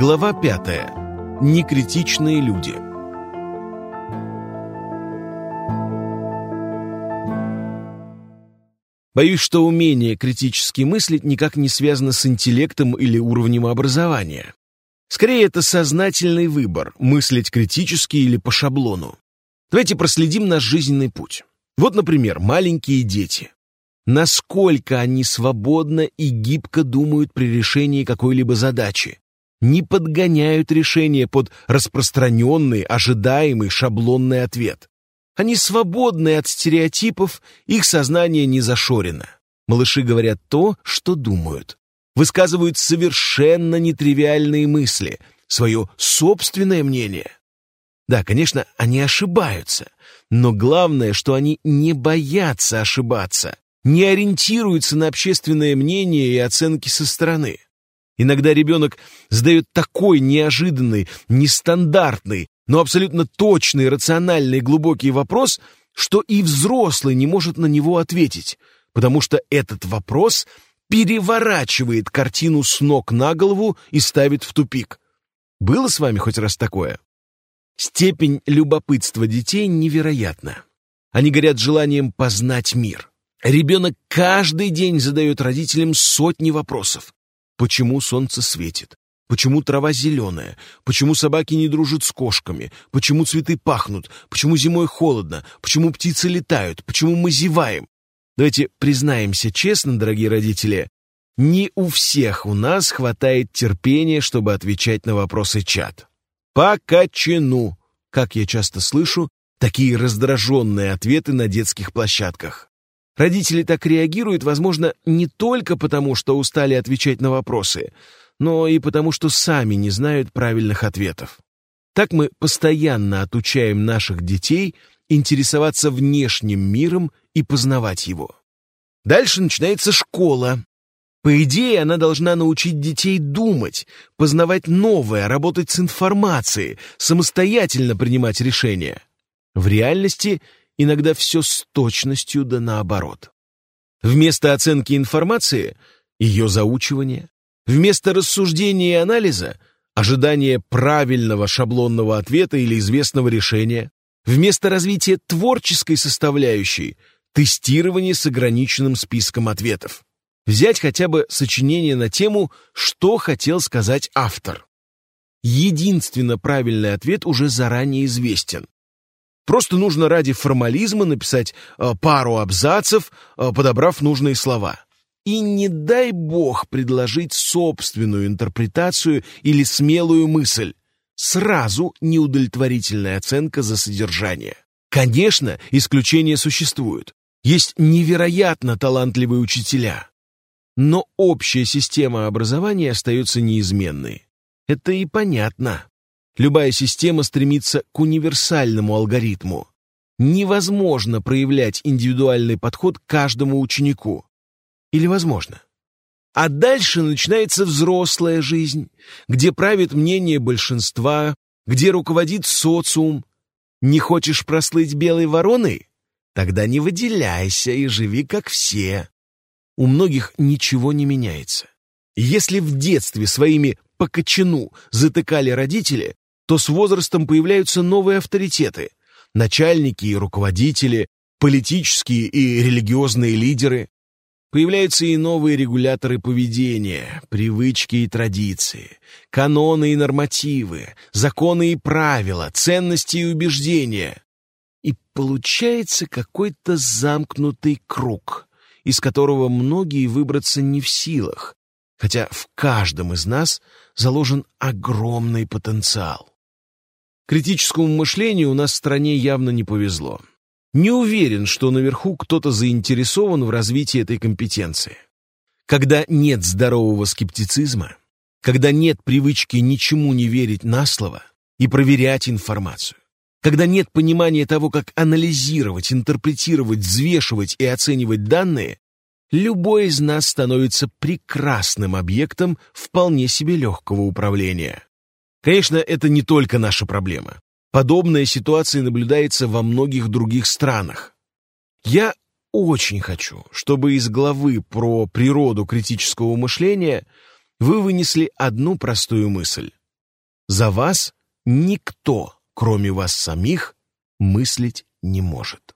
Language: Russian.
Глава пятая. Некритичные люди. Боюсь, что умение критически мыслить никак не связано с интеллектом или уровнем образования. Скорее, это сознательный выбор – мыслить критически или по шаблону. Давайте проследим наш жизненный путь. Вот, например, маленькие дети. Насколько они свободно и гибко думают при решении какой-либо задачи. Не подгоняют решение под распространенный, ожидаемый шаблонный ответ. Они свободны от стереотипов, их сознание не зашорено. Малыши говорят то, что думают. Высказывают совершенно нетривиальные мысли, свое собственное мнение. Да, конечно, они ошибаются, но главное, что они не боятся ошибаться, не ориентируются на общественное мнение и оценки со стороны. Иногда ребенок задает такой неожиданный, нестандартный, но абсолютно точный, рациональный, глубокий вопрос, что и взрослый не может на него ответить, потому что этот вопрос переворачивает картину с ног на голову и ставит в тупик. Было с вами хоть раз такое? Степень любопытства детей невероятна. Они горят желанием познать мир. Ребенок каждый день задает родителям сотни вопросов. Почему солнце светит? Почему трава зеленая? Почему собаки не дружат с кошками? Почему цветы пахнут? Почему зимой холодно? Почему птицы летают? Почему мы зеваем? Давайте признаемся честно, дорогие родители, не у всех у нас хватает терпения, чтобы отвечать на вопросы чат. По качану, как я часто слышу, такие раздраженные ответы на детских площадках. Родители так реагируют, возможно, не только потому, что устали отвечать на вопросы, но и потому, что сами не знают правильных ответов. Так мы постоянно отучаем наших детей интересоваться внешним миром и познавать его. Дальше начинается школа. По идее, она должна научить детей думать, познавать новое, работать с информацией, самостоятельно принимать решения. В реальности иногда все с точностью да наоборот. Вместо оценки информации — ее заучивание, Вместо рассуждения и анализа – ожидание правильного шаблонного ответа или известного решения. Вместо развития творческой составляющей – тестирование с ограниченным списком ответов. Взять хотя бы сочинение на тему «Что хотел сказать автор». Единственно правильный ответ уже заранее известен. Просто нужно ради формализма написать э, пару абзацев, э, подобрав нужные слова и не дай бог предложить собственную интерпретацию или смелую мысль. Сразу неудовлетворительная оценка за содержание. Конечно, исключения существуют. Есть невероятно талантливые учителя. Но общая система образования остается неизменной. Это и понятно. Любая система стремится к универсальному алгоритму. Невозможно проявлять индивидуальный подход каждому ученику. Или возможно? А дальше начинается взрослая жизнь, где правит мнение большинства, где руководит социум. Не хочешь прослыть белой вороной? Тогда не выделяйся и живи как все. У многих ничего не меняется. Если в детстве своими по кочану затыкали родители, то с возрастом появляются новые авторитеты – начальники и руководители, политические и религиозные лидеры. Появляются и новые регуляторы поведения, привычки и традиции, каноны и нормативы, законы и правила, ценности и убеждения. И получается какой-то замкнутый круг, из которого многие выбраться не в силах, хотя в каждом из нас заложен огромный потенциал. Критическому мышлению у нас в стране явно не повезло. Не уверен, что наверху кто-то заинтересован в развитии этой компетенции. Когда нет здорового скептицизма, когда нет привычки ничему не верить на слово и проверять информацию, когда нет понимания того, как анализировать, интерпретировать, взвешивать и оценивать данные, любой из нас становится прекрасным объектом вполне себе легкого управления. Конечно, это не только наша проблема. Подобная ситуация наблюдается во многих других странах. Я очень хочу, чтобы из главы про природу критического мышления вы вынесли одну простую мысль. За вас никто, кроме вас самих, мыслить не может.